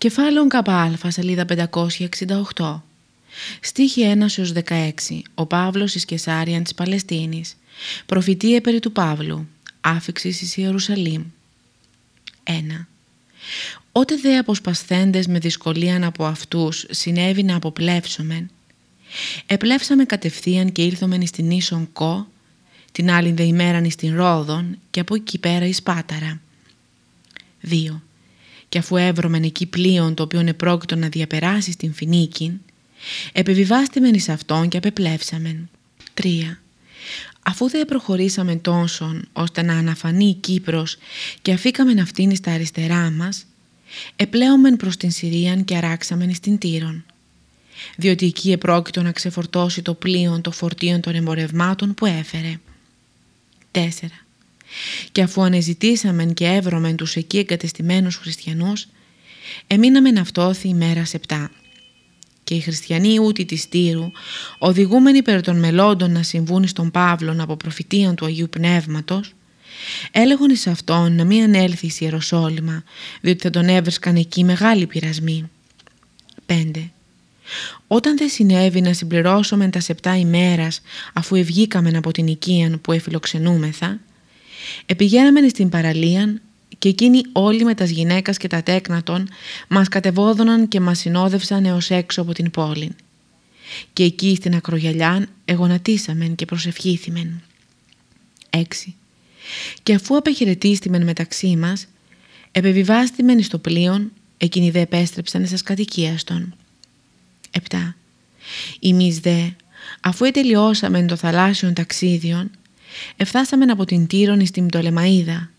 Κεφάλαιο ΚΑΠΑ, σελίδα 568. Στίχη 1 16. Ο Παύλος εις Κεσάριαν της Παλαιστίνης. Προφητεία περί του Παύλου. Άφηξης εις Ιερουσαλήμ. 1. Ότε δε αποσπασθέντες με δυσκολίαν από αυτούς συνέβη να αποπλέψομεν, επλέψαμε κατευθείαν και ήλθομεν εις την ίσον Κο, την άλλη δε ημέραν εις την Ρόδον και από εκεί πέρα εις Πάταρα. 2 και αφού έβρωμεν εκεί πλοίον το οποίο επρόκειτο να διαπεράσει στην Φινίκη, επιβιβάστημεν εις αυτόν και απεπλέψαμεν. 3. Αφού δεν προχωρήσαμε τόσον ώστε να αναφανεί η Κύπρος και αφήκαμεν αυτήν στα αριστερά μας, επλέομεν προς την Συρίαν και αράξαμεν εις την Τύρον, διότι εκεί επρόκειτο να ξεφορτώσει το πλοίον το φορτίον των εμπορευμάτων που έφερε. 4 και αφού ανεζητήσαμεν και έβρωμεν τους εκεί εγκατεστημένους χριστιανούς, εμείναμεν αυτόθη ημέρα επτά. Και οι χριστιανοί ούτι της Τύρου, οδηγούμενοι περί των μελόντων να συμβούν στον Παύλον από προφητείαν του Αγίου Πνεύματος, έλεγον εις αυτόν να μην ανέλθει εις Ιεροσόλυμα, διότι θα τον έβρισκαν εκεί μεγάλη πειρασμή. 5. Όταν δεν συνέβη να συμπληρώσουμε τα σεπτά ημέρας αφού ευγήκαμεν από την οικίαν που εφιλοξενούμεθα, Επηγαίναμε στην παραλία και εκείνοι όλοι με τας γυναίκας και τα τέκνα των μας κατεβόδωναν και μας συνόδευσαν έως έξω από την πόλη. Και εκεί στην ακρογιαλιά εγωνατίσαμεν και προσευχήθημεν. 6. Και αφού απεχαιρετίστημεν μεταξύ μας, επεβιβάστημεν στο πλοίο, εκείνοι δε επέστρεψαν στις κατοικίας των. 7. Εμείς δε, αφού ετελειώσαμε το θαλάσσιον ταξίδιον, Εφτάσαμε από την Τύρονη στην Πτολεμαίδα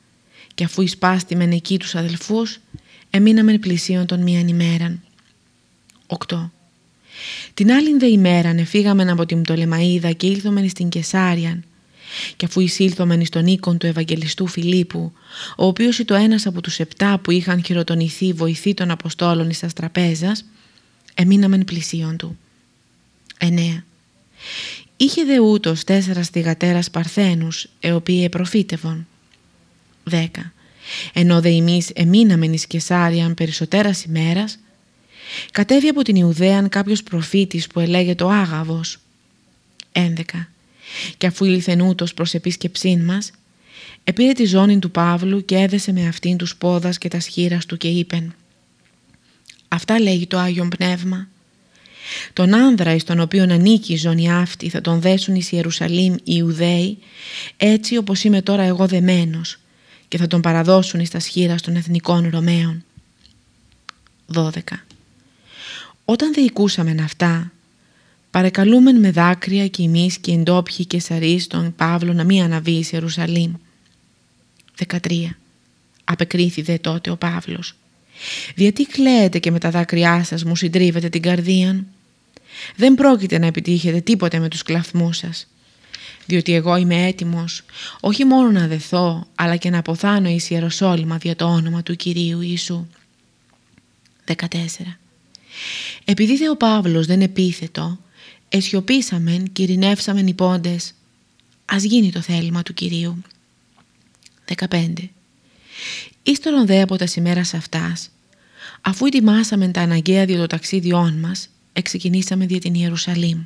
και αφού εισπάστημεν εκεί τους αδελφούς, εμείναμεν πλησίον των μίαν ημέραν. 8. Την άλλη δε ημέραν εφήγαμεν από την Πτολεμαίδα και ήλθομεν στην Κεσάριαν και αφού εισήλθομεν στον οίκον του Ευαγγελιστού Φιλίππου, ο οποίος ήταν ένας από τους επτά που είχαν χειροτονηθεί βοηθή των Αποστόλων εις τραπέζας, εμείναμεν πλησίον του. 9. Είχε δε ούτως τέσσερα στιγατέρας παρθένους, οι οποίοι επροφήτευον. 10. Ενώ δε εμείς εμείναμεν εις Κεσάριαν περισσότερας ημέρας, κατέβη από την Ιουδαίαν κάποιος προφήτης που ελέγεται ο Άγαβος. 11. Και αφού ήλθεν ούτως προς επίσκεψήν μας, επήρε τη ζώνη του Παύλου και έδεσε με αυτήν τους πόδας και τα σχήρας του και είπεν «Αυτά λέγει το Άγιον Πνεύμα, τον άνδρα εις τον οποίον ανήκει η ζώνη αυτή θα τον δέσουν εις Ιερουσαλήμ οι Ιουδαίοι έτσι όπως είμαι τώρα εγώ δεμένος και θα τον παραδώσουν εις τα σχήρα των εθνικών Ρωμαίων. 12. Όταν δε οικούσαμεν αυτά, παρεκαλούμεν με δάκρυα και εμείς και εντόπιοι και σαρείς τον Παύλο να μην αναβεί εις Ιερουσαλήμ. 13. Απεκρίθη δε τότε ο Παύλος. «Γιατί κλαίετε και με τα δάκρυά σας μου συντρίβετε την καρδίαν» Δεν πρόκειται να επιτύχετε τίποτε με τους κλαθμούς σας. Διότι εγώ είμαι έτοιμος όχι μόνο να δεθώ αλλά και να αποθάνω εις Ιεροσόλυμα δια το όνομα του Κυρίου Ιησού. 14. Επειδή δε ο Παύλος δεν επίθετο, εσιωπήσαμεν και ειρηνεύσαμεν οι πόντες. Ας γίνει το θέλημα του Κυρίου. 15. Ύστερον δε από τα ημέρας αυτάς, αφού ετοιμάσαμε τα αναγκαία δια το ταξίδιόν μας, εξεκινήσαμε δια την Ιερουσαλήμ.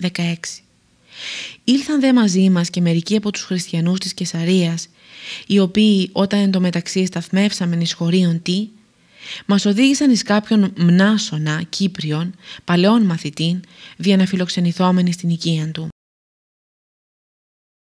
16. Ήλθαν δε μαζί μας και μερικοί από τους χριστιανούς της Κεσαρίας, οι οποίοι όταν εντωμεταξύ σταθμεύσαμε εις χωρίον τι, μας οδήγησαν εις κάποιον μνάσονα Κύπριον, παλαιόν μαθητήν, δια να φιλοξενηθόμενοι στην οικία του.